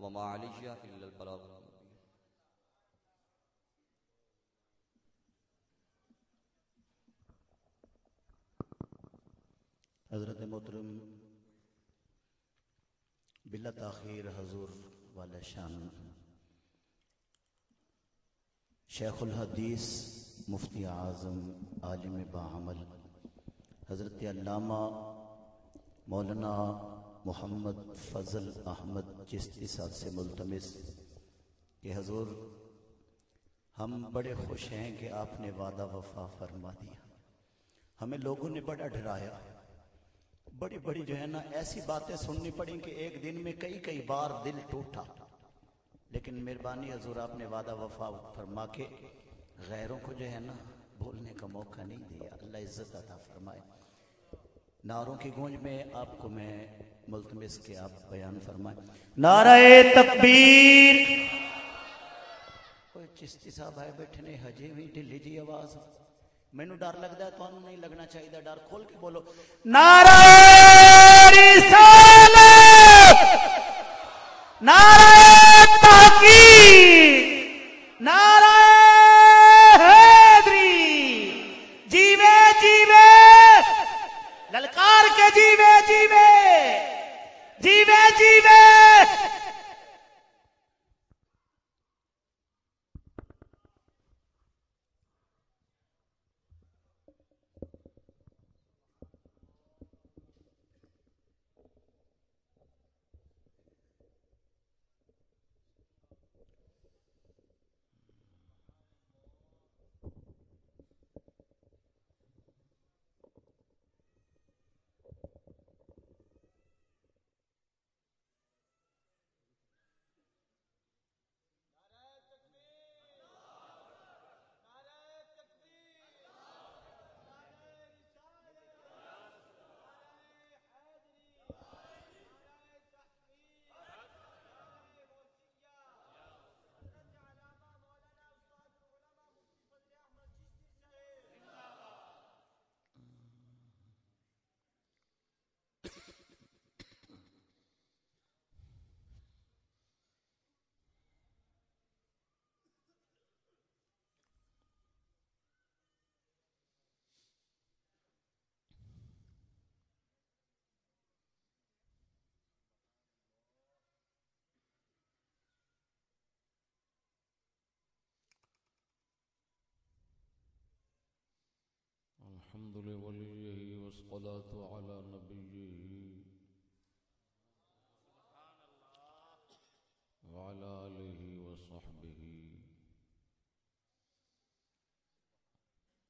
وما علي إلا البلاغ المبين. حضرت محترم بلا تاخیر حضور والا شان. شیخ الحدیث مفتی اعظم عالم بعمل حضرت علامہ مولانا محمد فضل احمد چشتی صاحب سے ملتمس کہ حضور، ہم بڑے خوش ہیں کہ آپ نے وعدہ وفا فرما دیا۔ ہمیں لوگوں نے بڑا ڈرایا۔ بڑی بڑی جو ہے نا ایسی باتیں سننی پڑیں کہ ایک دن میں کئی کئی بار دل ٹوٹا۔ لیکن مہربانی حضور، آپ نے وعدہ وفا فرما کے غیروں کو جو ہے نا بولنے کا موقع نہیں دیا۔ اللہ عزت عطا فرمائے۔ ناروں کی گونج میں آپ کو میں ملتمس کے آپ بیان فرمائیں نعرہ تکبیر۔ کوئی چشتی صاحب آئے بیٹھے نے، ہجے ہوئی ڈلی جی آواز۔ مینو ڈر لگتا ہے تو نہیں لگنا چاہیے ڈر کھول کے بولو۔ نعرہ رسالت۔ نعرہ الحمد لوليه والصلاة على نبيه. وعلى آله وصحبه.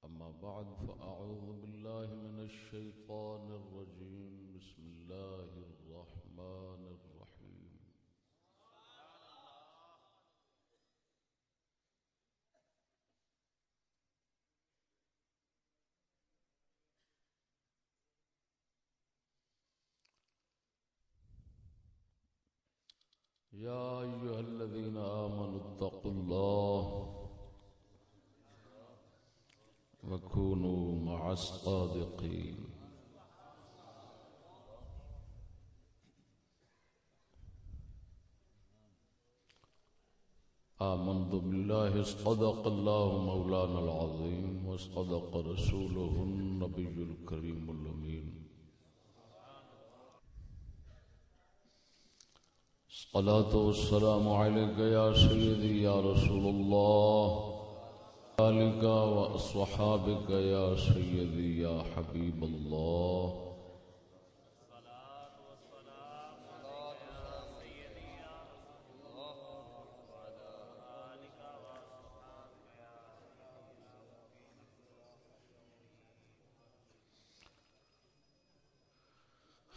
أما بعد فأ يا أيها الذين آمنوا اتقوا الله وكونوا مع الصادقين. آمنت بالله صدق الله مولانا العظيم وصدق رسوله النبي الكريم الأمين. الصلاة والسلام عليك يا سيدي يا رسول الله، آلك وأصحابك يا سيدي يا حبيب الله.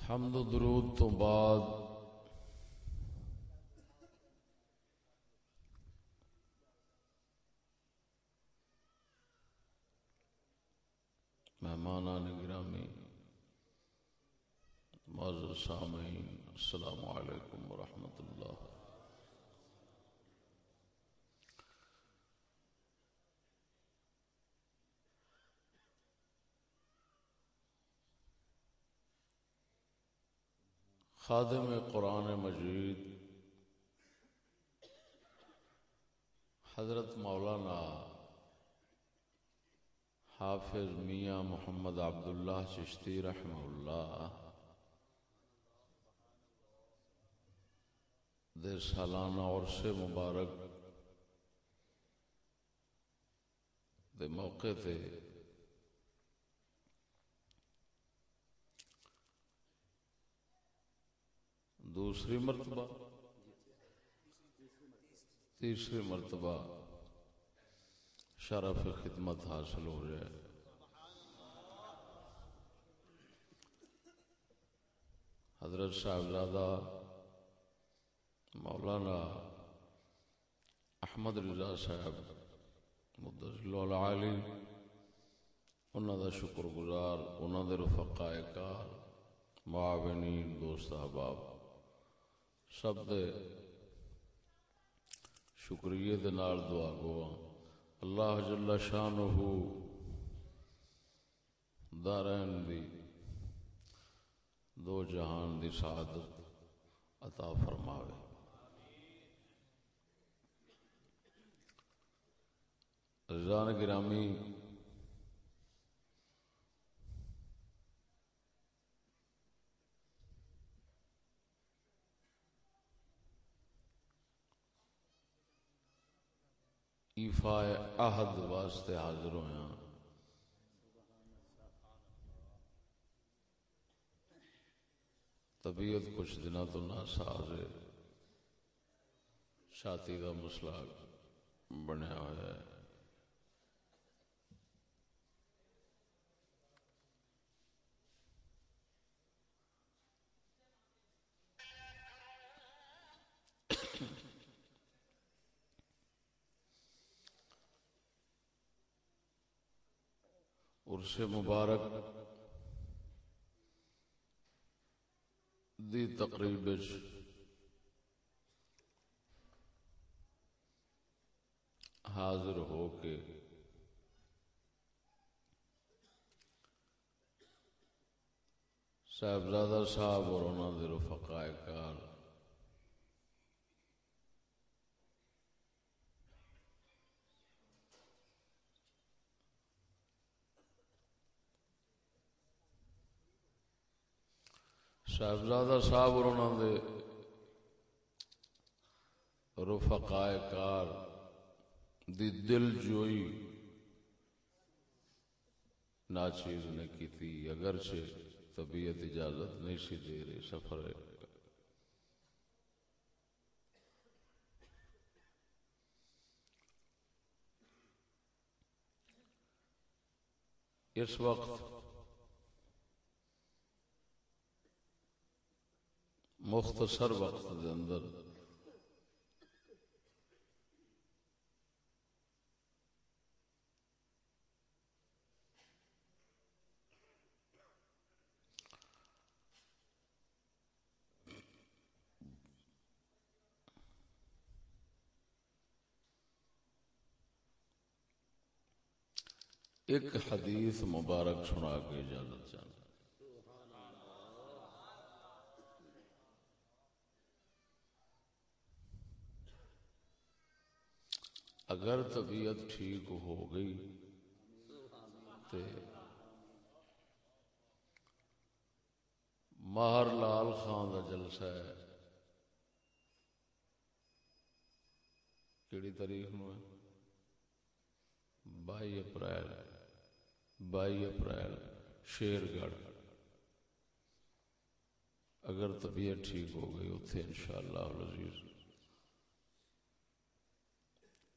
حمد و درود تو بعد مہمانان گرامی معذر سامعین السلام علیکم ورحمۃ اللہ۔ خادم قرآن مجید حضرت مولانا حافظ میاں محمد عبداللہ چشتی رحمہ اللہ۔ دے سالانہ عرص مبارک دے موقع تے دوسری مرتبہ، تیسری مرتبہ شرف خدمت حاصل ہو رہا ہے حضرت صاحبزادہ مولانا احمد رضا صاحب مدضل انہوں دا شکر گزار انہوں دے رفقائے کار، معاونین، دوست احباب، سب دے شکریہ دے نال دعا گوا ہاں۔ اللہ جل شانہ دارین دی دو جہان دی سعادت عطا فرماوے۔ رضان گرامی ایفا عہد واسطے حاضر ہوا ہاں۔ طبیعت کچھ دنوں تو ناساز ہے۔ چھاتی کا مسئلہ بنیا ہوا ہے۔ عرص مبارک دی تقریب حاضر ہو کے صاحبزادہ صاحب اور انہوں نے رفقائے کار صاحبزادہ صاحب اور انہوں نے رفقائے کار دی دل جوئی ناچیز نے کی تھی، اگرچہ طبیعت اجازت نہیں سی دے رہی سفر اس وقت مختصر وقت دے اندر۔ ایک حدیث مبارک سنا کے اجازت چاہتا اگر طبیعت ٹھیک ہو گئی تو ماہر لال خان کا جلسہ ہے۔ کہڑی تاریخ نو ہے؟ بائی اپریل بائی اپریل شیر گڑھ اگر طبیعت ٹھیک ہو گئی اتنے ان شاء اللہ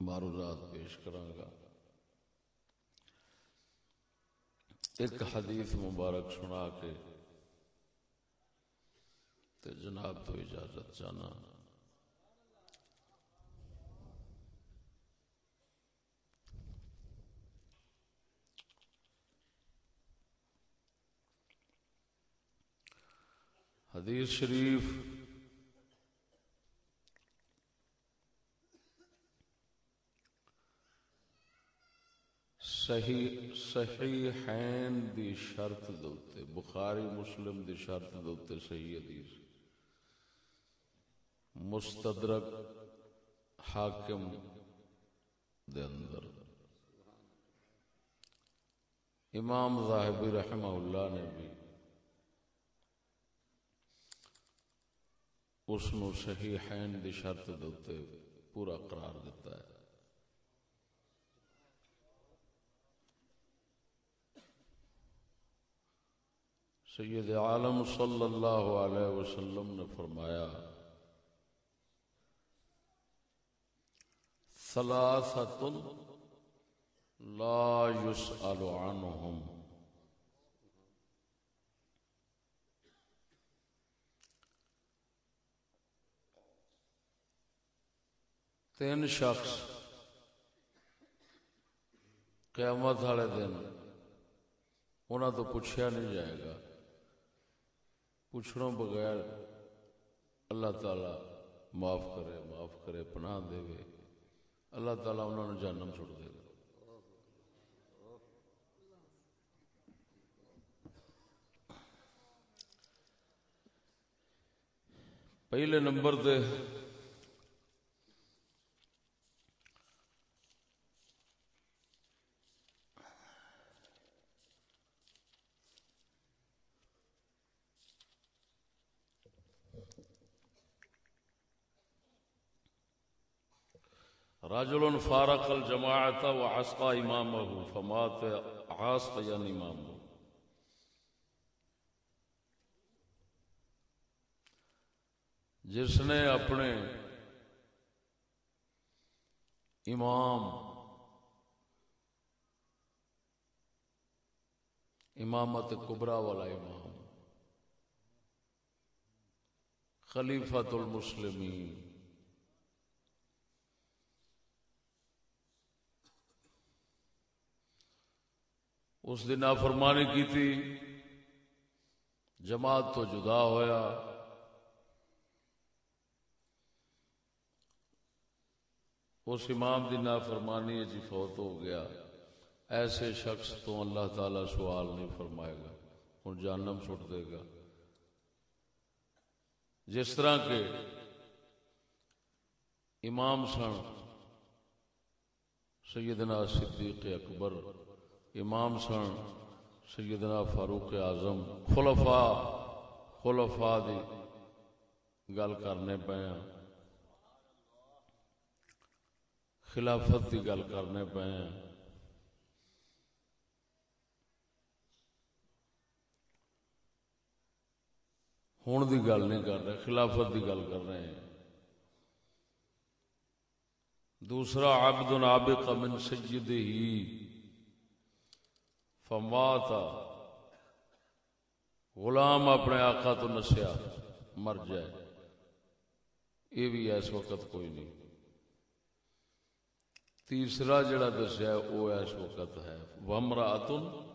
عزیز معروضات پیش کرانگا ایک حدیث مبارک سنا کے تے جناب تو اجازت جانا حدیث شریف صحیح صحیحین دی شرط دوتے بخاری مسلم دی شرط دوتے صحیح حدیث۔ مستدرک حاکم دے اندر۔ امام ظاہبی رحمہ اللہ نے بھی اس نو صحیح حین دی شرط دوتے پورا قرار دیتا ہے۔ سید عالم صلی اللہ علیہ وسلم نے فرمایا ثلاثت لا يسأل عنهم تین شخص قیامت والے دن انہوں تو پوچھا نہیں جائے گا۔ پوچھنا بغیر اللہ تعالی معاف کرے معاف کرے، پناہ دے اللہ تعالیٰ انہوں نے جانم چھوڑ دے گا۔ پہلے نمبر دے رجل فارق الجماعت وعصى امامه فمات عاصيا امامه جس نے اپنے امام، امامت کبرا والا امام خلیفت المسلمین اس دن نافرمانی کی تھی۔ جماعت تو جدا ہویا۔ اس امام دی نافرمانی جی فوت ہو گیا۔ ایسے شخص تو اللہ تعالی سوال نہیں فرمائے گا ہوں جانم چھٹ دے گا۔ جس طرح کے امام سن سیدنا صدیق اکبر امام سن، سیدنا فاروق اعظم خلفا خلفا دی گل کرنے پے خلافت کی گل کرنے پے ہوں دی گل نہیں کر رہے، خلافت کی گل کر رہے ہیں۔ دوسرا عبد نابق من سید ہی فماتا غلام اپنے آقا تو نسیا، مر جائے. یہ بھی اس وقت کوئی نہیں. تیسرا جڑا دسیا وہ اس وقت ہے. ومراتن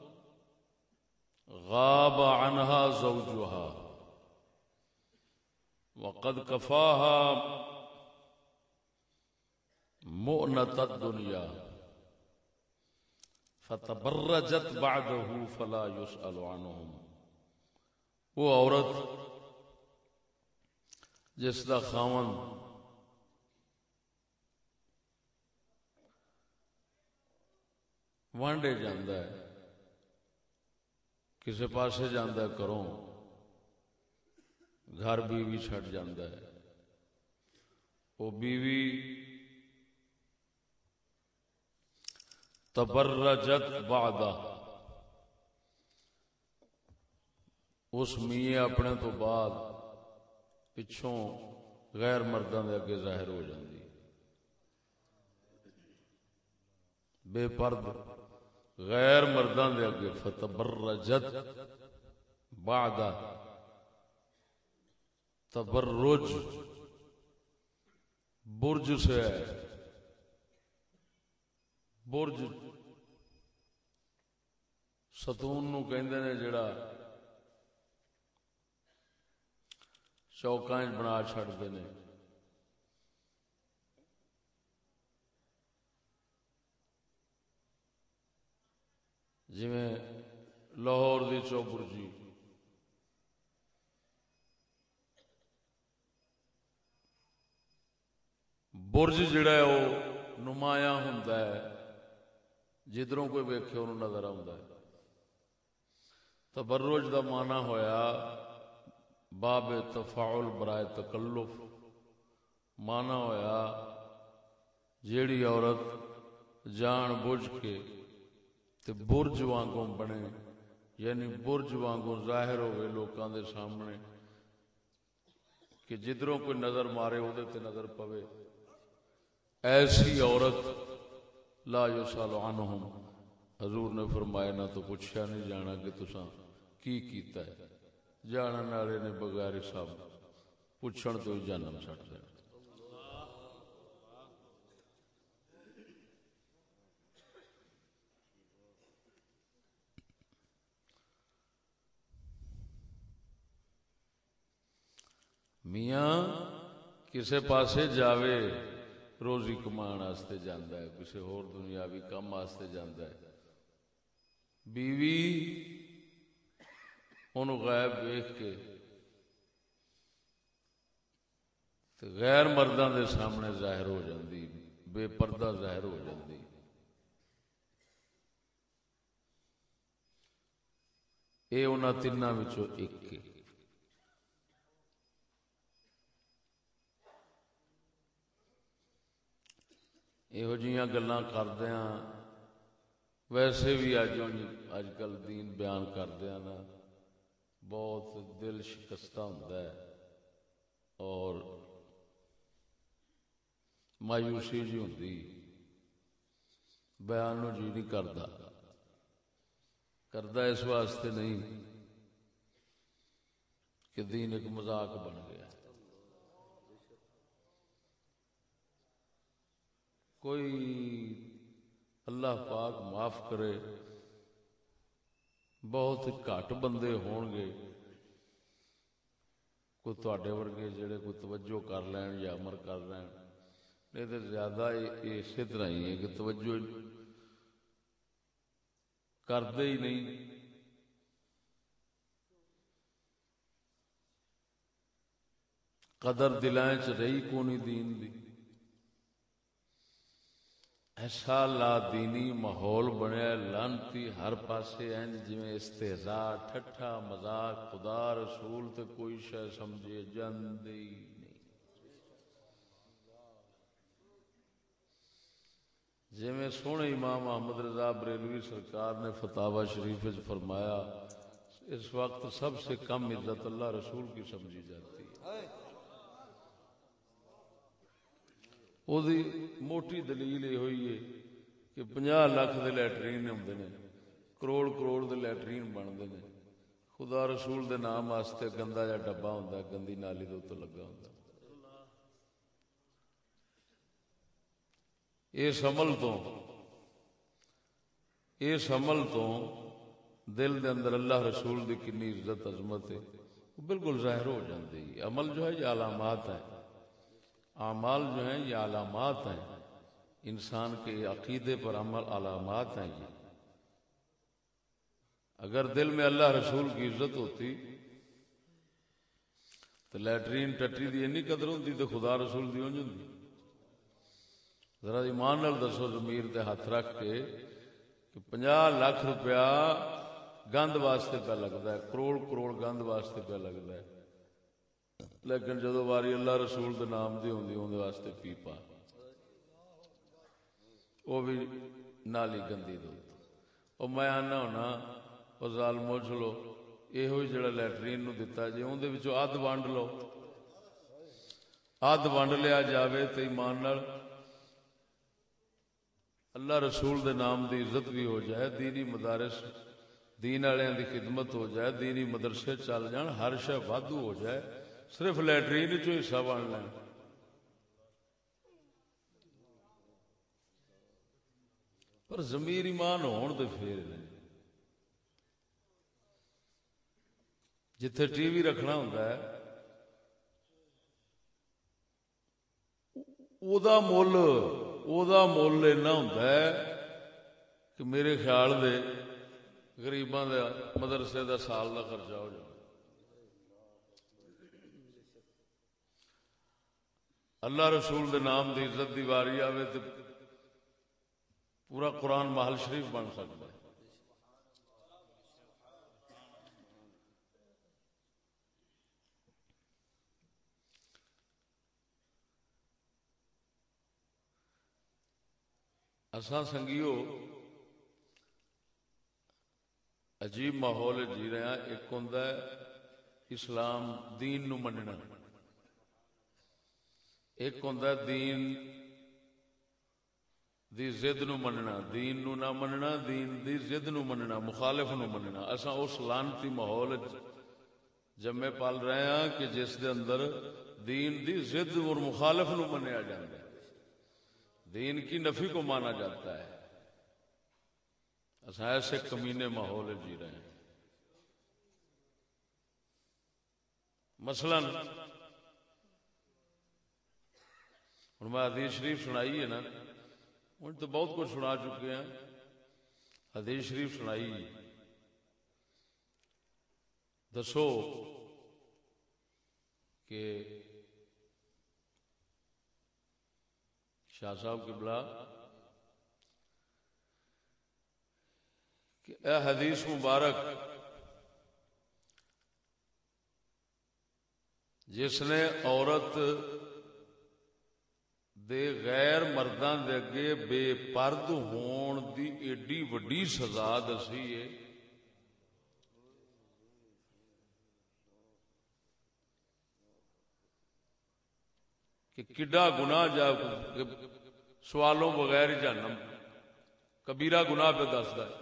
غاب عنها زوجها وقد كفاها مؤنة الدنيا فتبرجت بعده فلا يسأل عنهم. وہ عورت جس دا خاون وانڈے جاندہ ہے کسی پاسے جاندہ ہے، کروں۔ گھر بیوی چھٹ جاندہ ہے۔ وہ بیوی تبرجت بعد اس میے اپنے تو بعد پچھوں غیر مردوں دے اگے ظاہر ہو جاندی۔ بے پرد غیر مردوں دے اگے فتبرجت بعد تبرج برج سے ہے۔ برج ستون نو کہندے نے جڑا چوکاں بنا چھڑتے ہیں جی لاہور دی چوبرجی برج جڑا ہے، وہ نمایاں ہوندا ہے۔ جدھروں کوئی ویکھے انہوں نظر آوندا ہے۔ تبرج دا معنی ہویا باب تفاعل برائے تکلف۔ مانا ہویا جیڑی عورت جان بوجھ کے تے برج وانگوں بنے یعنی برج وانگوں ظاہر ہوئے لوکاں دے سامنے، کہ جدروں کوئی نظر مارے وہ تے نظر پوے۔ ایسی عورت لا یسال عنہم۔ حضور نے فرمایا، نہ تو پوچھا نہیں جانا کہ تساں کی کیتا ہے۔ جانن والے نے بغیر حساب۔ پوچھن تو ہی جانم سٹ دینا میاں، کسے پاسے جاوے۔ روزی کمان واسطے جاندا ہے کسے اور دنیاوی کام واسطے جاندا ہے۔ بیوی، انہوں غائب ویخ کے تے غیر مردوں دے سامنے ظاہر ہو جاندی، بے پردہ ظاہر ہو جاندی۔ اے انہاں تیناں وچوں ایک ہے۔ یہو جیاں گلاں کردیاں ویسے بھی اج اج کل دین بیان کردیاں نا بہت دل شکستہ ہوتا ہے اور مایوسی جی ہوں بیان نو جی نہیں کرتا کرتا اس واسطے نہیں کہ دین ایک مذاق بن گیا کوئی اللہ پاک معاف کرے، بہت گھٹ بندے ہون گے کوئی تواڈے ورگے جڑے کوئی توجہ کر لین یا امر کر لین۔ نہیں تو زیادہ اسی طرح ہی ہے کہ توجہ کرتے ہی نہیں۔ قدر دلائیں چ رہی کونی دین دی۔ ایسا لا دینی ماحول بنیا لانتی ہر پاسے انج جویں استہزا ٹھٹھا مذاق، خدا رسول تے کوئی شے سمجھے جاندی نہیں۔ جویں سونے امام محمد رضا بریلوی سرکار نے فتاوا شریف وچ فرمایا، اس وقت سب سے کم عزت اللہ رسول کی سمجھی جاتی ہے۔ دی موٹی دلیل یہ ہوئی ہے کہ پناہ لاکھ دے لیٹرین ہوندے نے کروڑ کروڑ دے لیٹرین بنتے ہیں خدا رسول دے نام واسطے گندا جا ڈبا ہوندا ہے گندی نالی دے اوتے لگا ہوندا اس عمل تو اس عمل تو دل دے اندر اللہ رسول دی کنی عزت عظمت ہے بالکل ظاہر ہو جاندی ہے عمل جو ہے یہ علامات ہیں اعمال جو ہیں یہ علامات ہیں۔ انسان کے عقیدے پر عمل علامات ہیں یہ۔ اگر دل میں اللہ رسول کی عزت ہوتی، تو لیٹرین ٹٹری دی اینی قدر ہوتی تو خدا رسول دی ہوں جاندی ذرا ایمان نال دسو ضمیر تے ہاتھ رکھ کے کہ 50 لاکھ روپیہ گند واسطے پہ لگتا ہے، کروڑ کروڑ گند واسطے پہ لگتا ہے۔ لیکن جدو واری اللہ رسول دے نام دی ہوندی ہوندے واسطے پی پا وہ بھی نالی گندی دو او میں آنا ہونا، او ظالمو چلو یہ ہوئی جڑا لیٹرین نو دیتا جی ہوندے بچو آدھ وانڈ لو۔ آدھ وانڈ لیا جاوے تو ایمان نال اللہ رسول دے نام دی عزت بھی ہو جائے، دینی مدارس، دین والوں دی خدمت ہو جائے، دینی مدرسے چل جان، ہر شے وادو ہو جائے۔ صرف لٹرین چو حصہ بن لین پر زمیر ایمان ہون تو پھر جتھے ٹی وی رکھنا ہوں او دا مول او دا مول اینا ہوں کہ میرے خیال دے غریباں دے مدرسے دا سال دا خرچہ ہو جائے۔ اللہ رسول دے نام دی عزت دی واری آوے تے پورا قرآن محل شریف بن سکتا ہے۔ اساں سنگیو، عجیب ماحول جی رہے ہیں، ایک ہوں اسلام دین نو مننا ایک ہوں دین دی زد نو مننا، دین نو نہ مننا، دین دی زد نو مننا، مخالف نو مننا۔ اساں اس لانتی ماحول جمے پال رہے ہیں کہ جس دے اندر دین دی زد اور مخالف نو منیا جاتا ہے۔ دین کی نفی کو مانا جاتا ہے۔ اساں ایسے کمینے ماحول جی رہے ہیں۔ مثلا ہوں۔ میں حدیث شریف سنائی ہے نا، ہوں تو بہت کچھ سنا چکے ہیں۔ حدیث شریف سنائی۔ دسو کہ شاہ صاحب کی بلا کہ اے حدیث مبارک، جس نے عورت دے غیر مرداں دے اگے بے پرد ہون دی ایڈی وڈی سزا دسی ہے۔ کہ کڈا گناہ جا سوالوں بغیر جانم کبیرہ گناہ پہ دستا ہے۔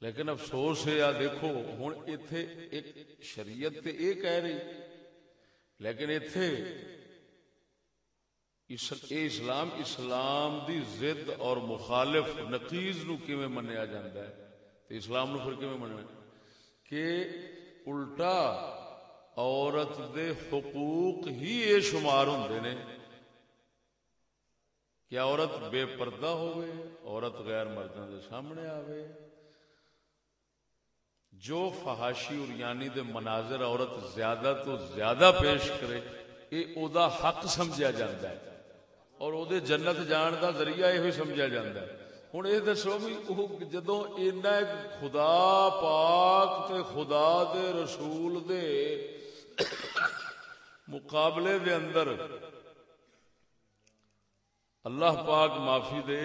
لیکن افسوس ہے دیکھو ہوں اتے ایک شریعت تے یہ کہہ رہی۔ لیکن اتے اسلام اسلام دی زد اور مخالف نقیز نو کیویں منیا جاتا ہے؟ تو اسلام نو پھر کیویں مننا کہ الٹا عورت دے حقوق ہی یہ شمار ہوندے نے۔ کہ عورت بے پردہ ہوئے عورت غیر مردوں دے سامنے آوے؟ جو فحاشی اور یعنی دے مناظر عورت زیادہ تو زیادہ پیش کرے یہ او دا حق سمجھا جاتا ہے۔ اور او دے جنت جان دا ذریعہ یہ سمجھا جاتا ہے۔ ہوں یہ دسو بھی جدو اینا خدا پاک تے خدا دے رسول دے مقابلے دے اندر اللہ پاک معافی دے،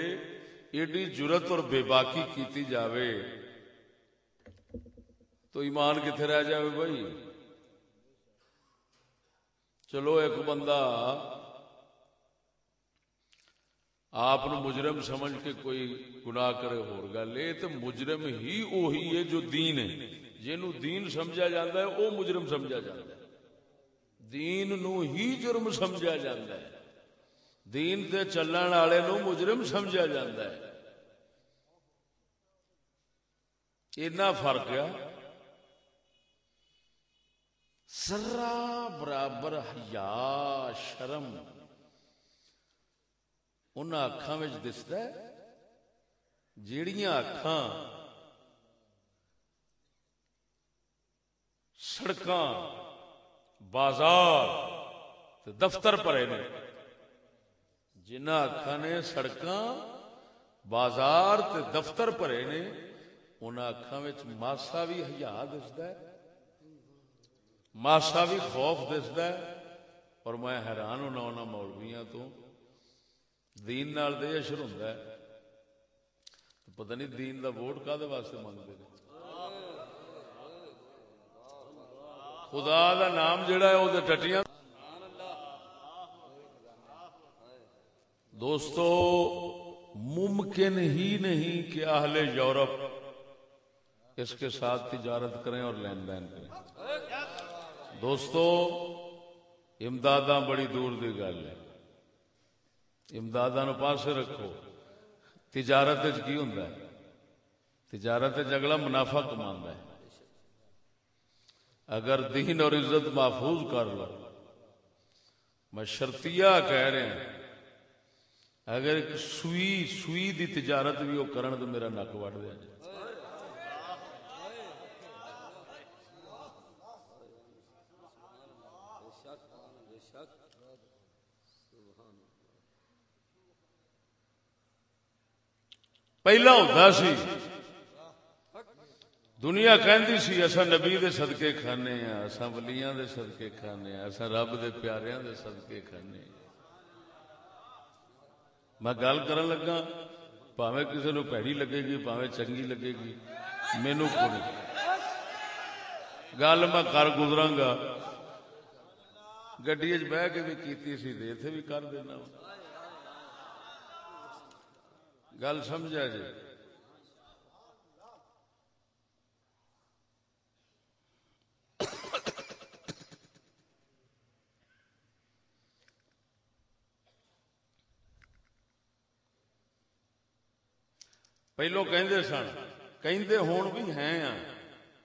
ایڈی جرت اور بے باکی کیتی جاوے۔ تو ایمان کتنے رہ جائے بھائی؟ چلو ایک بندہ، آپ مجرم سمجھ کے کوئی گناہ کرے ہو گل یہ تو مجرم ہی وہی ہے جو دین ہے۔ جنو دین سمجھا جاتا ہے، وہ مجرم سمجھا جاتا ہے۔ دین نو ہی جرم سمجھا جاتا ہے۔ دین تے چلن والے نو مجرم سمجھا جاتا ہے۔ اتنا فرق ہے۔ ذرا برابر حیا، شرم۔ ان اکھان دستا ہے، جیڑیاں اکھاں سڑک بازار دفتر پرے نے جنہ اکھاں نے سڑک بازار تے دفتر پرے نے ان اکھاں ماسا بھی حیا دستا ہے۔ ماسا بھی خوف دستا ہے اور میں حیران ہونا انہوں مولویاں تو دین نال دے اشر ہوں پتہ نہیں دین دا ووٹ کا واسطے منگتے ہیں۔ خدا دا نام جڑا ہے وہ ٹٹیاں۔ دوستو، ممکن ہی نہیں کہ اہل یورپ اس کے ساتھ تجارت کریں اور لین دین کریں۔ دوستو امداد بڑی دور دی گل ہے۔ امداد پاس رکھو۔ تجارت کی ہوں تجارت اگلا منافع کما ہے۔ اگر دین اور عزت محفوظ کر لو۔ میں شرطیا کہہ رہا اگر ایک سوئی سوئی دی تجارت بھی وہ کرن تو میرا نک وڈ دیا جائے پہلا ہوتا سی دنیا کہندی سی اصا نبی دے صدقے کھانے ہاں اصا ولیاں دے صدقے کھانے ہاں اصا رب دے پیاریاں دے صدقے کھانے ہاں میں گل کرن لگا پاوے کسی نو پیڑی لگے گی پاوے چنگی لگے گی مینو کوئی گل میں کر گزرا گا گڈی چ بہ کے بھی کیتی سی تے اتنے بھی کر دینا ہوں گل سمجھا جی؟ پہلو کہندے سن، کہندے ہون بھی ہیں ہاں،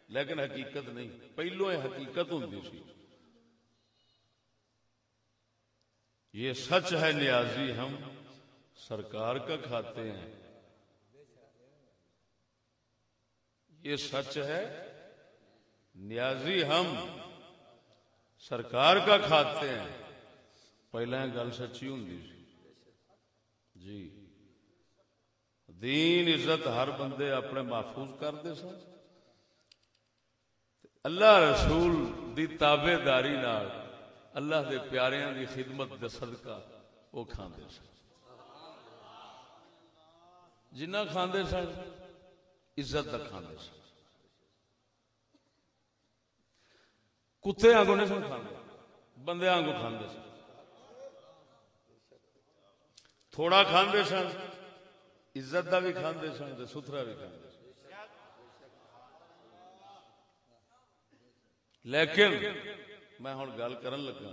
لیکن حقیقت نہیں۔ پہلو یہ حقیقت ہوں سی۔ یہ سچ ہے، نیازی ہم۔ سرکار کا کھاتے ہیں۔ یہ سچ ہے۔ نیازی ہم سرکار کا کھاتے ہیں۔ پہلے گل سچی ہوں جی۔ دین عزت ہر بندے اپنے محفوظ کرتے سن۔ اللہ رسول دی تابے داری اللہ دے پیاریاں دی خدمت دے صدقہ وہ کھاندے سن۔ جنہ کھاندے سن، عزت دا کھاندے سن۔ کتے آنگو نہیں سن کھاندے، بندے آنگو کھاندے سن۔ تھوڑا کھاندے سن، عزت دا بھی کھاندے سن تے ستھرا بھی کھاندے سن۔ لیکن میں ہوں گل کرن لگا،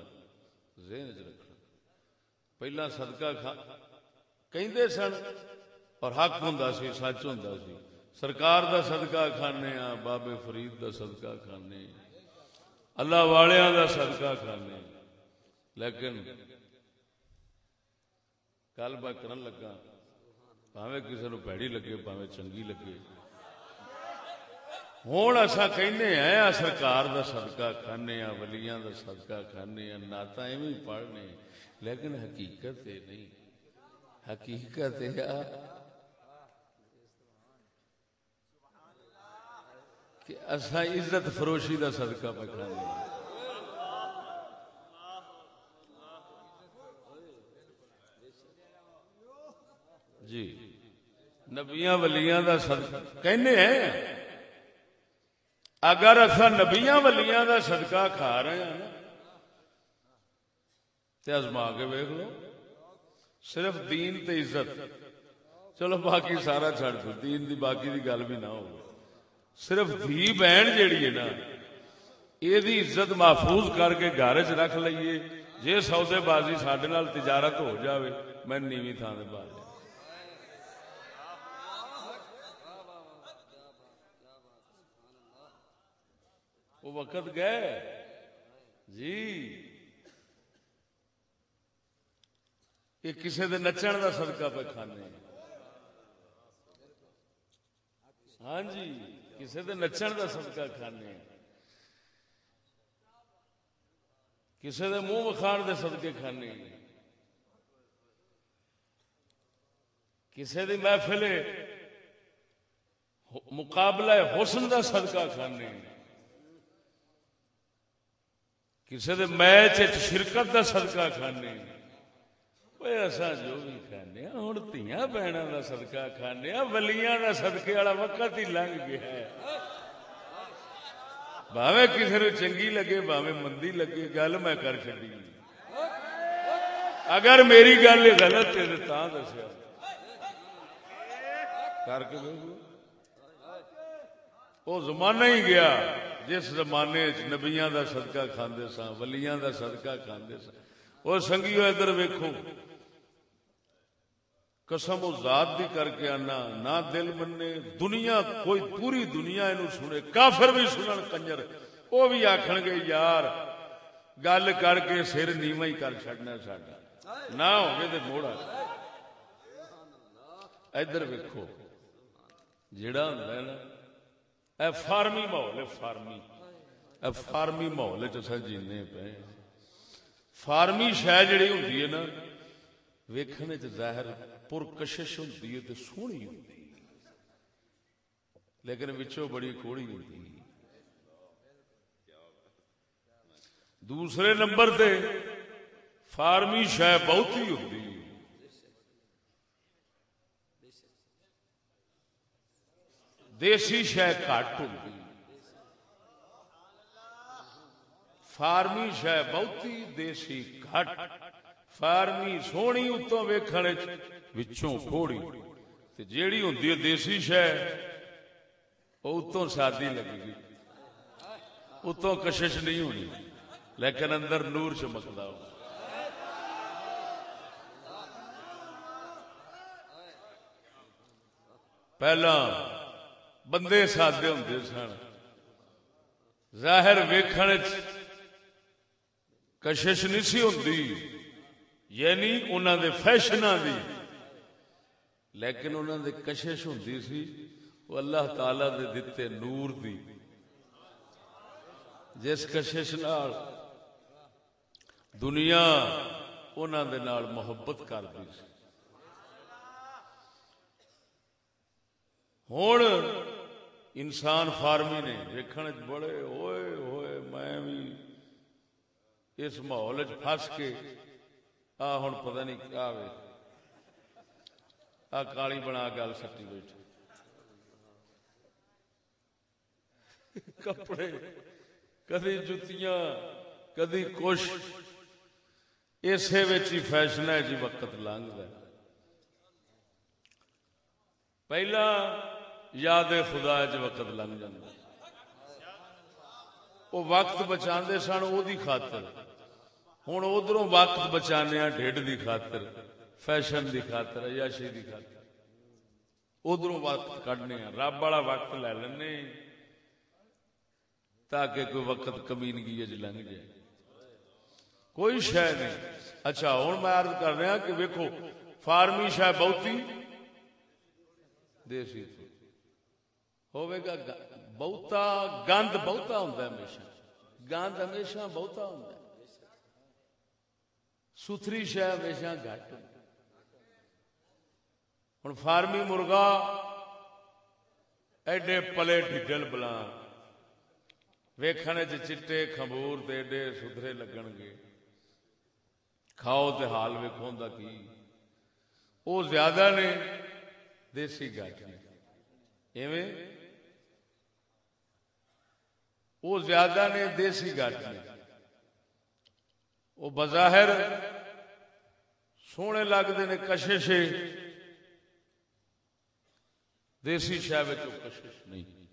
ذہن چ رکھنا۔ پہلا صدقہ کھا، کہندے سن اور حق ہوں سی، سچ ہوں سی۔ سرکار دا صدقہ کھانے ہاں بابے فرید دا صدقہ کھانے اللہ والیاں دا صدقہ کھانے لیکن کل میں کرن لگا، پاوے کسی نو پیڑی لگے، پاوے چنگی لگے۔ ہوں اصا کہنے ہیں سرکار دا صدقہ کھانے ہاں ولیاں دا صدقہ کھانے ہاں ناتا ایویں پڑھنے، لیکن حقیقت نہیں۔ حقیقت یہ کہ اصا عزت فروشی دا صدقہ پہ کھانے جی نبیاں ولیاں دا صدقہ کہنے ہیں، اگر اصا نبیاں ولیاں دا صدقہ کھا رہے ہیں، تے ازما کے ویک لو، صرف دین تے عزت۔ چلو، باقی سارا چھڑ دو، دین دی باقی دی گل بھی نہ ہو۔ صرف دھی بہن جیڑی ہے نا، یہ عزت محفوظ کر کے گھر چ رکھ لئیے۔ جے سودے بازی سڈے نال تجارت ہو جاوے، میں نیوی تھان دے باز وہ وقت گئے۔ جی۔ یہ کسی دے نچن دا صدقہ پہ کھانے ہاں جی۔ کسی دے نچن دا صدقہ کھانے کسی دے منہ مکھان دے صدقے کھانے کسی دی محفل مقابلہ حسن دا صدقہ کھانے کسی دے میچ شرکت دا صدقہ کھانے ایسا جو بھی کھانے ہوں تیاں بہنوں کا صدقہ کھانے ولیاں کا صدقے والا وقت ہی لنگ گیا باوے کسی نے چنگی لگے باوے مندی لگے گل میں کر چڑی اگر میری گل غلط ہے تو دسیا کر کے وہ زمانہ ہی گیا جس زمانے نبیاں دا صدقہ کھاندے سا ولیاں دا صدقہ کھاندے سا وہ سنگیو ادھر ویکھو قسم و ذات دی کر کے آنا، نہ دل مننے، دنیا، کوئی پوری دنیا سنے، کافر بھی سنن کنجر۔ وہ بھی آکھن گے، یار، گل کر کے سر نیواں ہی کر چھڑنا ساڈا۔ نہ ہوے تے موڑا۔ ادھر ویکھو جڑا ہوندا ہے نا، اے فارمی ماحول ہے، فارمی۔ اے فارمی ماحول چ جینے پے۔ فارمی شہ جڑی ہوندی ہے نا، ویکھنے ظاہر پرکشش ہوندی ہے تے سونی ہوندی لیکن وچوں بڑی کوڑی ہوندی دوسرے نمبر تے فارمی شہ بہت ہی ہوندی دیسی شہ گھٹ ہوندی ہے۔ فارمی شہ بہتی دیسی گھٹ فارمی سونی اتوں ویکھن وچوں کھوڑی تے جیڑی ہوندی ہے دیسی شہ او اتوں سادی لگے گی اتوں کشش نہیں ہونی۔ لیکن اندر نور چمکدا ہو۔ پہلا، بندے سادے ہوندے سن۔ ظاہر ویکھن کشش نہیں سی ہوندی۔ یعنی انہوں دے فیشن دی۔ لیکن انہوں دے کشش ہوندی سی، وہ اللہ تعالی دے دتے نور دی۔ جس کشش نال دنیا انہوں دے نال محبت کر دی سی۔ ہوں انسان فارمی نے ویکھن بڑے ہوئے ہوئے میں بھی اس ماحول پس کے آ ہوں پتہ نہیں کیا وے آ کالی بنا گل سٹی بیٹھے کپڑے کدی جتیاں کدی کش اسی ہی فیشن ہے جی وقت لنگ پہلا یاد خدا چ وقت لنگ جاتا وہ وقت بچا سن وہ خاطر ہوں ادھر وقت بچانے ڈیڈ دی خاطر فیشن دی خاطر عیاشی دی خاطر ادھر وقت کڈنے رب والا وقت لے لینے تاکہ کوئی وقت کمینگی اج لنگ جائے کوئی شہ نہیں اچھا ہوں میں عرض کر رہا کہ ویکو فارمی شہ بہتی دیسی ہوئے گا بہتا گند بہتا ہوں ہمیشہ گند ہمیشہ بہتا ہوں ستھری شہ ہمیشہ گٹ ہوں فارمی مرغا ایڈے پلے ڈگل بلا ویخنے چٹے خمور ایڈے ستھرے لگن گے۔ کھاؤ تے حال ویکو کی۔ وہ زیادہ نے دیسی گٹ نے۔ ایویں؟ وہ زیادہ نے دیسی گٹ نے۔ وہ بظاہر سونے لگتے نے کشش دیسی شہ کشش نہیں۔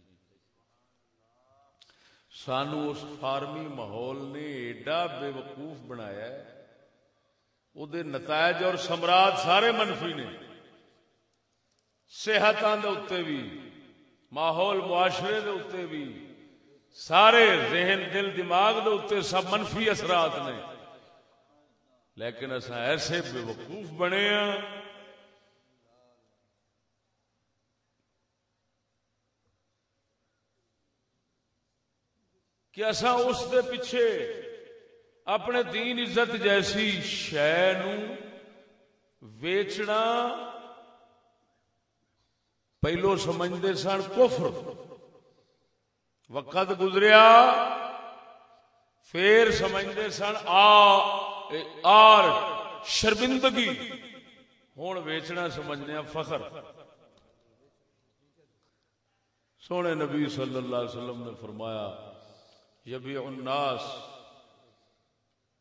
سانو اس فارمی ماحول نے ایڈا بے وقوف بنایا وہ نتائج اور سمراج سارے منفی نے۔ صحت بھی، ماحول معاشرے دے اتنے بھی، سارے ذہن، دل، دماغ دے اتنے سب منفی اثرات نے۔ لیکن اصا ایسے بے وقوف بنے ہاں۔ کہ اصا اس دے پیچھے اپنے دین عزت جیسی شہ ویچنا پہلو سمجھتے سن کفر۔ وقت گزریا، پھر سمجھتے سن آ۔ آر شرمندگی۔ ہوں ویچنا سمجھنے فخر۔ سونے نبی صلی اللہ علیہ وسلم نے فرمایا یبی الناس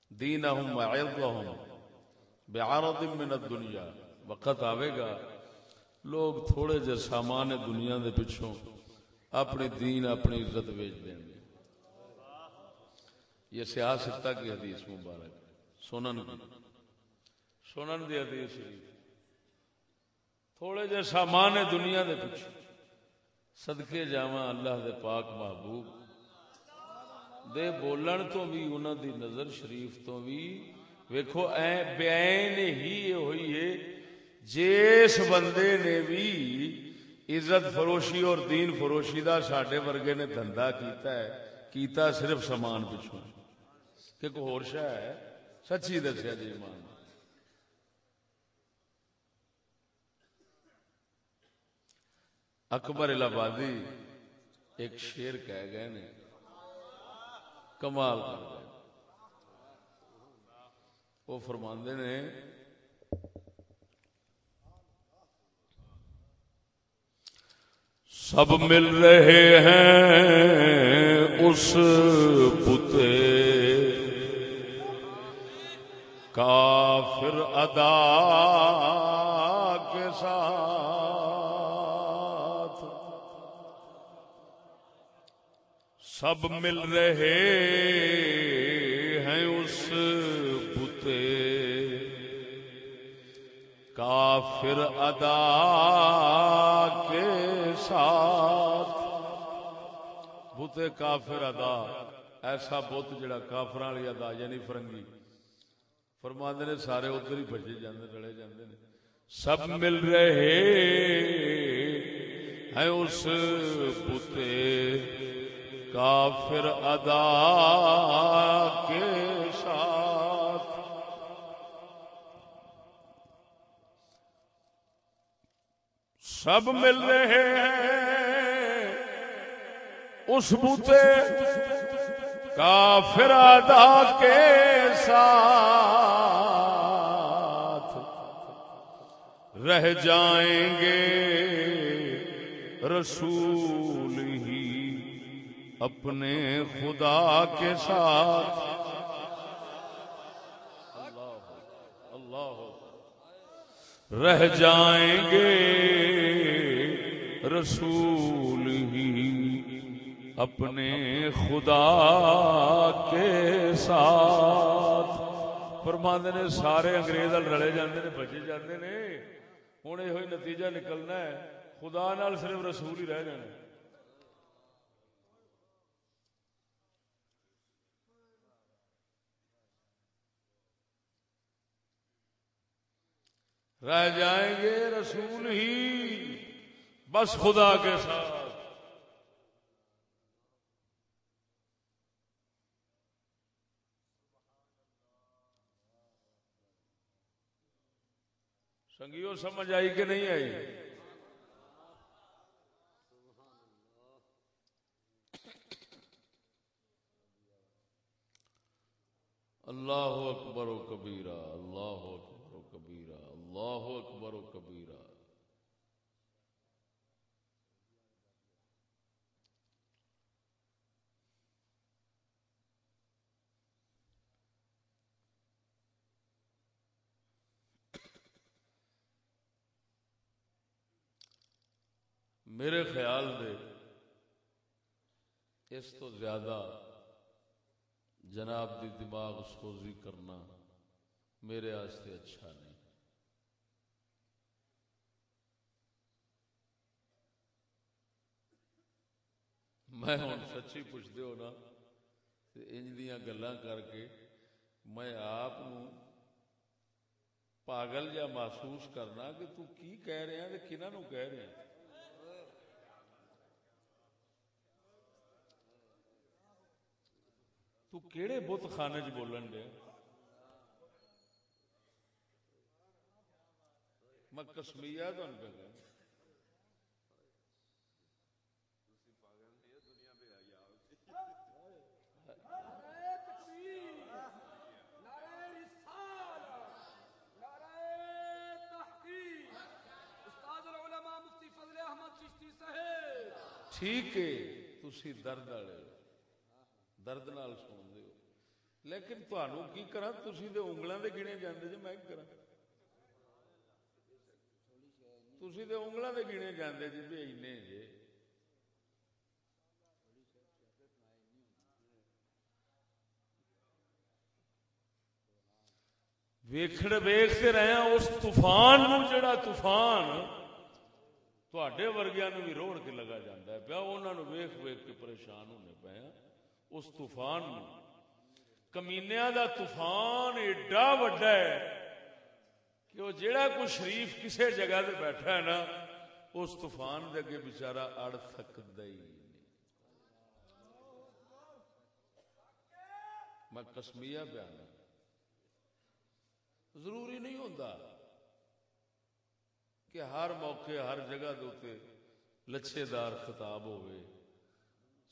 دینہم وعظہم بعرض من الدنیا۔ وقت آوے گا، لوگ تھوڑے جے سامان دنیا دے پچھوں اپنی دین، اپنی عزت بیچ دیں گے۔ یہ سیاستہ کی حدیث مبارک۔ سنن سنن دی حدیث شریف تھوڑے جے سامان دنیا دے پیچھے صدقے جاواں اللہ دے پاک محبوب دے بولن تو بھی انہاں دی نظر شریف تو بھی ویکھو اے بیان ہی ہوئی ہے جس بندے نے بھی عزت فروشی اور دین فروشی دا ساڈے ورگے نے دھندا کیتا ہے کیتا صرف سامان پچھوں کہ کوئی ہور شے ہے سچی دسیا جی ایمان۔ اکبر الہبادی ایک شیر کہہ گئے نے۔ کمال کر گئے۔ وہ فرماندے نے، سب مل رہے ہیں اس بتے کافر ادا کے ساتھ سب مل رہے ہیں اس بتے کافر ادا کے ساتھ۔ بت کافر ادا، ایسا بت جڑا کافر والی ادا یعنی فرنگی۔ فرماندے نے سارے ادھر ہی بجے جاندے رڑے جاندے نے۔ سب مل رہے ہیں اس بتے کافر ادا کے ساتھ۔ سب مل رہے ہیں اس بوتے کافر ادا کے ساتھ رہ جائیں گے رسول ہی اپنے خدا کے ساتھ اللہ رہ جائیں گے رسول ہی اپنے خدا کے ساتھ۔ فرماندے نے سارے انگریز رلے جاندے نے، بچے جاندے نے۔ ہوں یہ نتیجہ نکلنا ہے۔ خدا نال صرف رسول ہی رہ جانے رہ جائیں گے رسول ہی، بس خدا کے ساتھ۔ توجہ سمجھ آئی کہ نہیں آئی۔ اللہ اکبر و کبیرہ، اللہ اکبر و کبیرہ، اللہ اکبر و کبیرہ۔ میرے خیال دے اس تو زیادہ جناب دی دماغ سوزی کرنا میرے آستے اچھا نہیں۔ میں ہوں سچی پوچھتے ہو نا انج دیا گلا کر کے میں آپ پاگل یا محسوس کرنا کہ تو کی کہہ رہے ہیں کنہوں نو کہہ رہے تو کیڑے بت خانے چ بولن دے؟ میں کسمیا تمہیں پہ ٹھیک ہے تسی درد والے درد نال سن دے لیکن تہنوں کی کرا تسی دے انگلاں دے گنے جاندے جے میں کرا تسی دے انگلاں دے گنے جاندے جے بھی اینے جے ویکھڑ ویکھتے رہے ہیں اس طوفان نو جڑا طوفان تواڈے ورگیاں نو بھی روڑ کے لگا جاندا ہے پیا انہاں نو ویکھ ویکھ کے پریشان ہونے پے ہیں اس طوفان کمینیا دا طوفان ایڈا وڈا ہے کہ وہ جڑا کوئی شریف کسے جگہ تے بیٹھا ہے نا، اس طوفان دے اگے بیچارہ اڑ سکدا ہی نہیں۔ میں کسمیا بیان ضروری نہیں ہوتا کہ ہر موقع، ہر جگہ دوتے لچھے دار خطاب ہوئے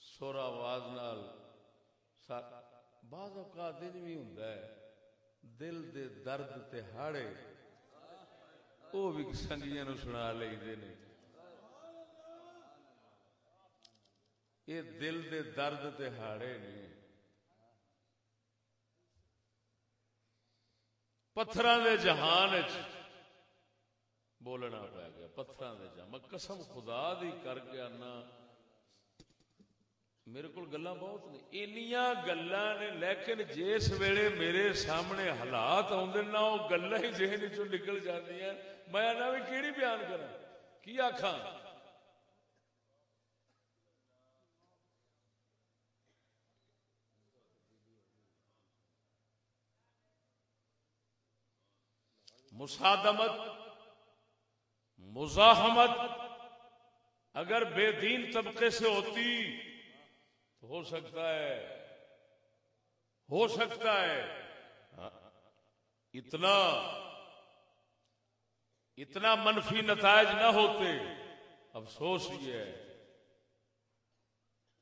سور آواز نال بعض اوقات دن بھی ہوں دل دے درد تے ہاڑے وہ بھی سنگیاں نو سنا لئیدے نے۔ یہ دل دے درد تے ہاڑے نے۔ پتھراں دے جہان وچ بولنا پی گیا، پتھراں دے جہان۔ میں قسم خدا دی کر کے آنا میرے کو گلا بہت نے۔ اینیاں گلا نے، لیکن جس ویلے میرے سامنے حالات آدھے نہ وہ گلا ہی ذہن چ نکل جاتی ہیں میں نہ بھی کیڑی بیان کرا کی آخا مسادمت، مزاحمت۔ اگر بے دین طبقے سے ہوتی تو ہو سکتا ہے۔ ہو سکتا ہے۔ اتنا اتنا منفی نتائج نہ ہوتے۔ افسوس یہ ہے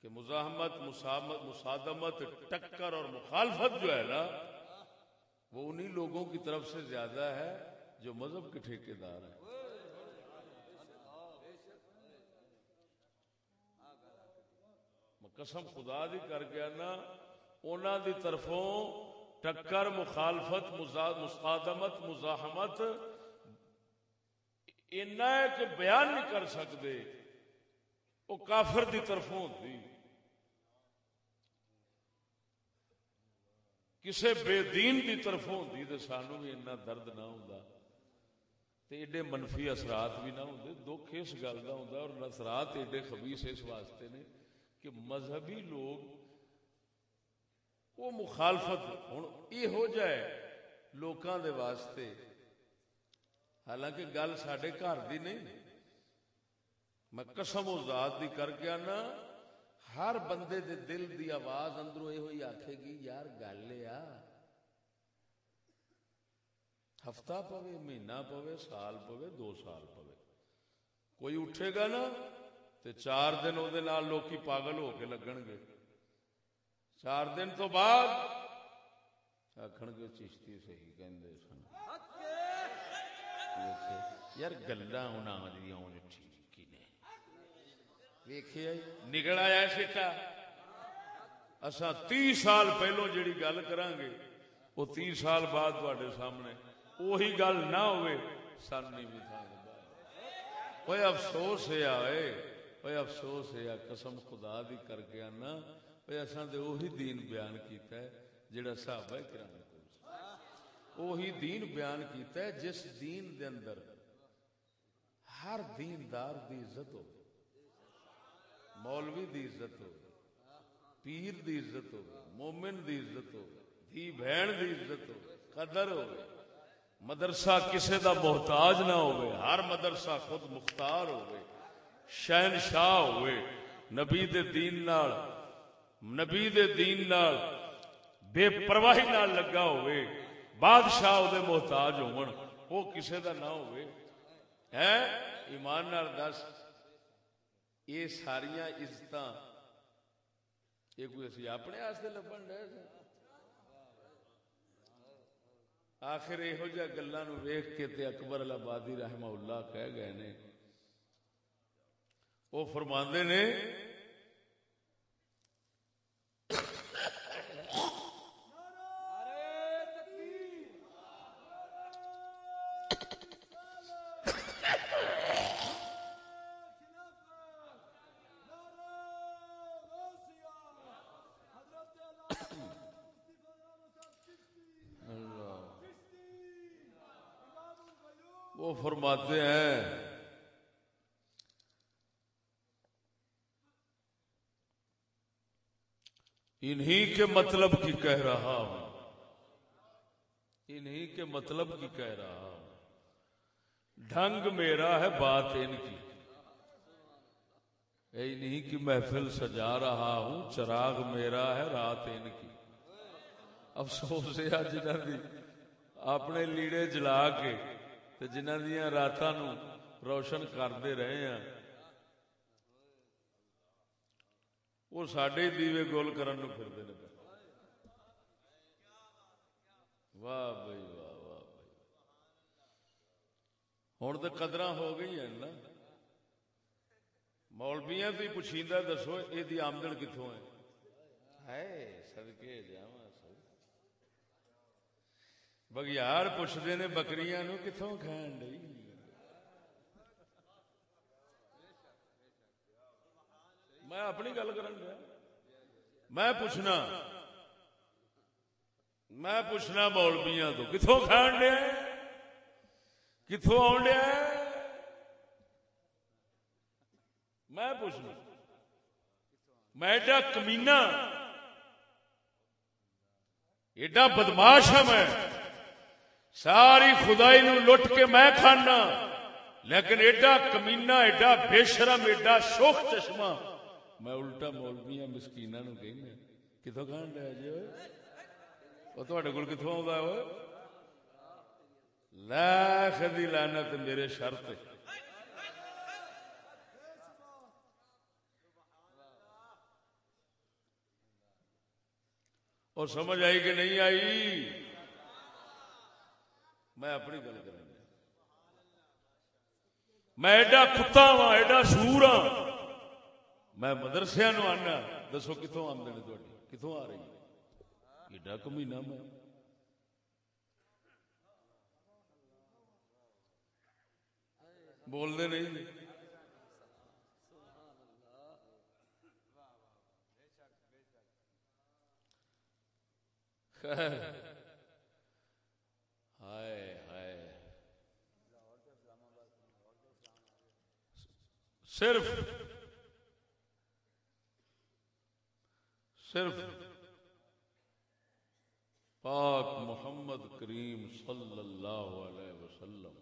کہ مزاحمت، مسامت، مسادمت، ٹکر اور مخالفت جو ہے نا، وہ انہی لوگوں کی طرف سے زیادہ ہے جو مذہب کے ٹھیکے دار ہیں۔ قسم خدا دی کر گیا نا اونا دی طرفوں ٹکر، مخالفت مصادمت مزاحمت اینا ہے کہ بیان نہیں کر سکتے۔ وہ کافر دی طرفوں ہوتی۔ کسے بے دین دی طرفوں ہوتی تو سانو بھی اتنا درد نہ ہوتا تے ایڈے منفی اثرات بھی نہ ہوندے دکھ اس گل کا ہوندا اور اثرات ایڈے خبیث اس واسطے نے۔ کہ مذہبی لوگ وہ مخالفت، ہن یہ ہو جائے لوکاں دے واسطے۔ حالانکہ گل ساڈے گھر دی نہیں۔ میں قسم و ذات دی کر کے آنا، ہر بندے دے دل دی آواز اندروں یہ ہوئی آکھے گی، یار گل آ۔ ہفتہ پوے، مہینہ پوے، سال پوے، دو سال پوے۔ کوئی اٹھے گا نا تے چار دن وہ لوکی پاگل ہو کے لگن گے۔ چار دن تو بعد آخن گے چشتی صحیح کہندے سن۔ یار گلا ہونا ٹھیک ہی نے۔ ویکھیا جی، نکل آیا سٹا اسا تی سال پہلو جیڑی گل کران گے وہ تی سال بعد تواڈے سامنے وہی گل نہ ہوئے سن نہیں بھی تھا اوے افسوس ہے اوے اوے افسوس ہے قسم خدا دی کر کے آنا اوے اساں تے وہی دین بیان کیتا ہے جڑا صحابہ کرام کول سی وہی دین بیان کیتا ہے جس دین دے اندر ہر دیندار دی عزت ہو مولوی دی عزت ہو پیر دی عزت ہو مومن دی عزت ہو دھی بہن دی عزت ہو قدر ہو مدرسہ کسے دا محتاج نہ ہوئے ہر مدرسہ خود مختار ہوئے شہنشاہ ہوئے۔ نبی دے دین نال، نبی دے دین نال بے پرواہی نال لگا ہوئے۔ بادشاہ دے محتاج ہون، وہ کسے دا نہ ہوئے۔ ہے؟ ایمان نال دس۔ یہ ساریاں عزتاں یہ کوئی اسی اپنے واسطے لبن ڈے سن آخر یہو جہ گلا ویخ کے تے اکبر الابادی رحمہ اللہ کہہ گئے نے وہ فرماندے نے وہ فرماتے ہیں انہی کے مطلب کی کہہ رہا ہوں۔ انہی کے مطلب کی کہہ رہا ہوں۔ ڈھنگ میرا ہے بات ان کی۔ اے انہی کی محفل سجا رہا ہوں، چراغ میرا ہے رات ان کی۔ افسوس ہے جنہ دی۔ اپنے لیڑے جلا کے تے جنہ دیاں راتاں نو روشن کرتے رہے ہیں وہ سڈے دیوے گول کرن نو پھردے نے پے۔ واہ بھائی واہ واہ بھائی۔ ہوں تو قدر ہو گئی ہیں نا۔ مولبیاں تو پوچھیندہ دسو یہ آمدن کتوں ہے؟ ہے سدکے جاواں بگیار پوچھتے نے بکریاں نو کتوں کھان ڈئی؟ میں اپنی گل دیا میں پوچھنا میں پوچھنا مولبیاں تو کتوں کھان ڈیا کتوں آن ڈیا میں پوچھنا، میں ایڈا کمینا ایڈا بدماش ہاں میں، ساری خدائی نو لٹ کے میں کھانا، لیکن ایڈا کمینا ایڈا بے شرم ایڈا شوخ چشمہ، میں الٹا مولویاں مسکیناں نو کہنا کتوں کھان لیا جی؟ اوئے وہ تواڈے کول کتوں آوندا اوئے لاکھ لعنت میرے شرط اور سمجھ آئی کہ نہیں آئی میں اپنی گل کر میں ایڈا کتا وا ایڈا سور ہاں میں مدرسے آنا دسو کتوں آمدنی کتوں آ رہی ہے ایڈا کمینا میں بولتے نہیں جی۔ ہائے ہائے۔ صرف۔ صرف۔ پاک محمد کریم صلی اللہ علیہ وسلم،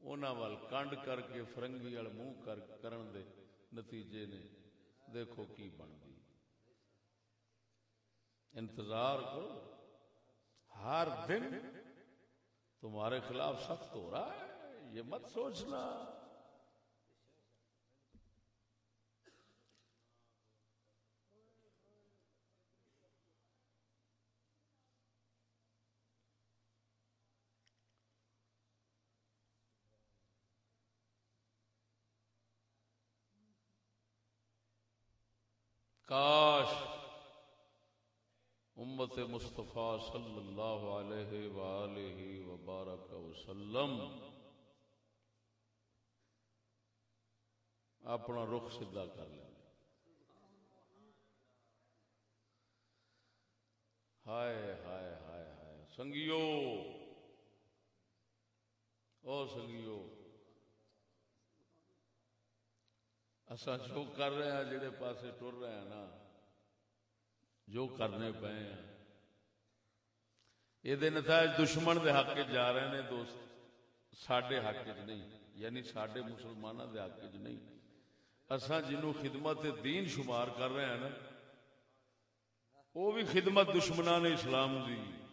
انہاں وال کنڈ کر کے فرنگی وال منہ کر کرن دے نتیجے نے دیکھو کی بن گئی۔ انتظار کرو، ہر دن تمہارے خلاف سخت ہو رہا ہے، یہ مت سوچنا۔ کاش امت مصطفیٰ صلی اللہ علیہ وآلہ وبارک وسلم اپنا رخ سیدھا کر لیں ہائے ہائے ہائے ہائے، سنگیو۔ او سنگیو۔ اسا جو کر رہے ہیں جڑے پاسے ٹر رہے ہیں نا، جو کرنے پے ہیں۔ یہ نتائج دشمن دے حق جا رہے ہیں دوست۔ ساڈے حق چ نہیں یعنی ساڈے مسلمانوں دے حق چ نہیں۔ اسا جنوں خدمت دین شمار کر رہے ہیں نا، وہ بھی خدمت دشمنان اسلام دی۔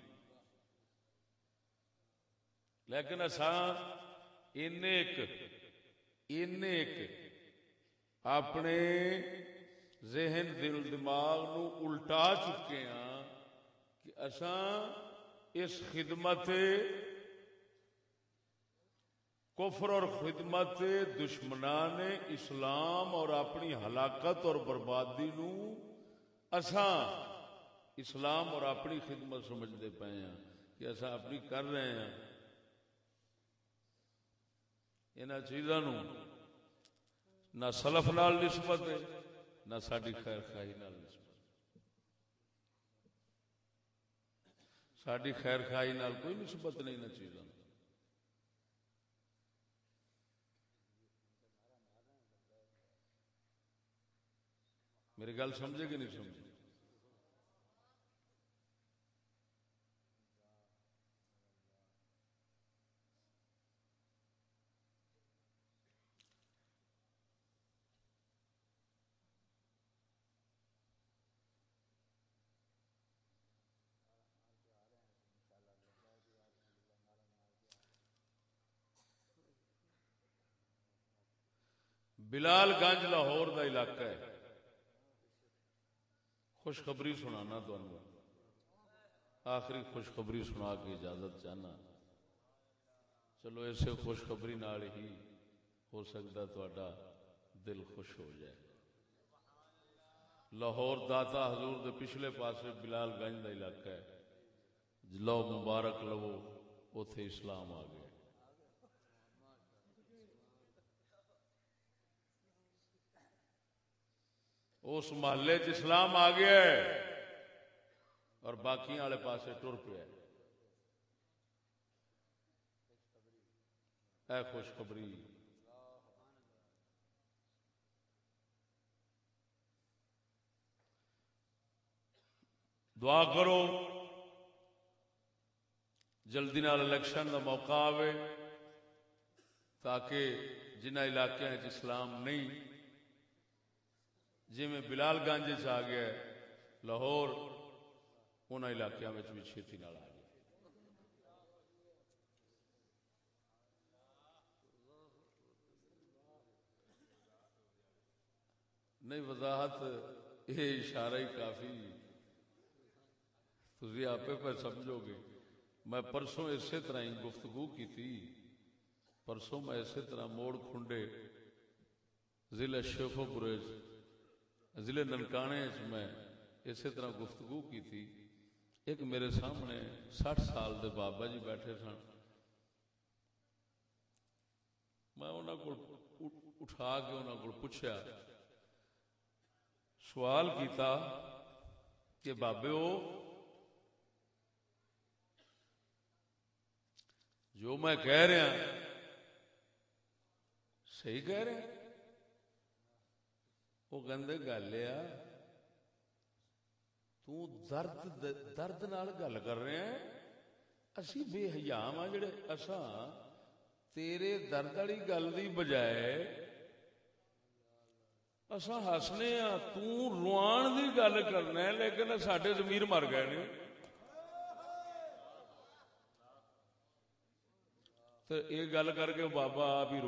لیکن اسا ایک ایک اپنے ذہن، دل، دماغ نو الٹا چکے ہاں کہ اساں اس خدمت کفر اور خدمت دشمنان اسلام اور اپنی ہلاکت اور بربادی نو اساں اسلام اور اپنی خدمت سمجھتے پے ہیں کہ اساں اپنی کر رہے ہیں انہاں چیزاں نو نہ سلف نال نسبت ہے، نہ ساری خیر خائی نال نسبت ساری خیر خائی نال کوئی نسبت نہیں نہ چیزاں میری گل سمجھے کہ نہیں سمجھے؟ بلال گنج لاہور دا علاقہ ہے۔ خوشخبری سنانا تو آخری خوشخبری سنا کے اجازت چاہنا۔ چلو اسے خوشخبری نال ہی ہو سکتا تا دل خوش ہو جائے۔ لاہور داتا حضور دے پچھلے پاسے بلال گنج دا علاقہ ہے۔ لو مبارک لو اتے اسلام آ گیا اس محلے چ اسلام آ گیا ہے اور باقی والے پاسے ٹر پیا اے خوشخبری۔ دعا کرو، جلدی نال الیکشن دا موقع آئے تاکہ جنہ علاقے اسلام نہیں جی میں بلال گنج آ گیا، لاہور ان علاقوں میں بھی چھتی آ گیا۔ نہیں، وضاحت، یہ اشارہ ہی کافی۔ تھی آپ پہ سمجھو گے۔ میں پرسوں اسی طرح ہی گفتگو کی تھی پرسوں میں اسی طرح موڑ کھنڈے، ضلع شیخو پورے ضلع ننکانے میں اسی طرح گفتگو کی تھی۔ ایک میرے سامنے سٹھ سال دے بابا جی بیٹھے سن۔ میں انہوں کو اٹھا کے انہوں کو پوچھا سوال کیتا کہ بابے وہ جو میں کہہ رہا ہاں، صحیح کہہ رہے ہاں؟ وہ کہ گل درد درد نال گل کر رہے ہیں اسی بے حیام ہاں جڑے اساں تیرے درد والی گل دی بجائے اساں ہسنے ہاں تو روان گل کرنا لیکن ساڈے ضمیر مر گئے نے تو یہ گل کر کے بابا آپ ہی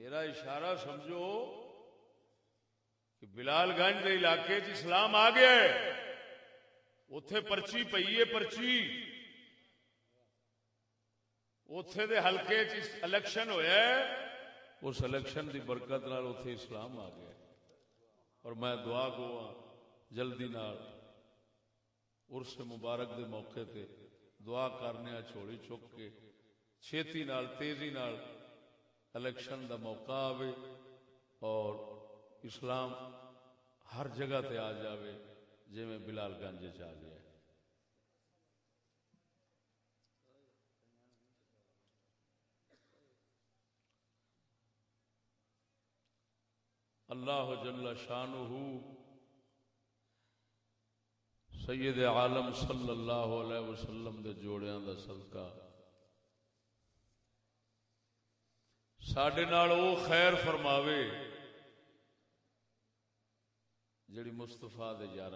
میرا اشارہ سمجھو کہ بلال گنج کے علاقے اسلام آ گیا اتے پرچی پی ہے، پرچی۔ اتے دے حلقے الیکشن ہوا اس الیکشن کی برکت نال اتے اسلام آ گیا اور میں دعا گو جلدی نال ارس مبارک دے موقع تے دعا کرنے چھوڑی چک کے چھیتی نال، تیزی نال الیکشن دا موقع آوے اور اسلام ہر جگہ تے آ جاوے جی میں بلال گنج چ گیا۔ اللہ جل شانہ سید عالم صلی اللہ علیہ وسلم دے جوڑیاں دا صدقہ۔ سڈے او خیر فرماوے جڑی مستفا دے یار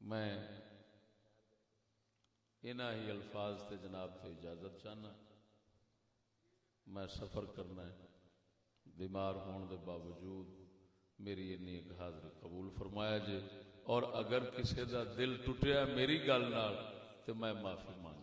میں انہ ہی الفاظ تے جناب سے اجازت چاہنا۔ میں سفر کرنا ہے۔ بیمار ہون دے باوجود میری اینی ایک حاضری قبول فرمایا جے۔ اور اگر کسی دا دل ٹوٹیا میری گل نال تو میں معافی مانگ